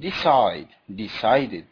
decide decided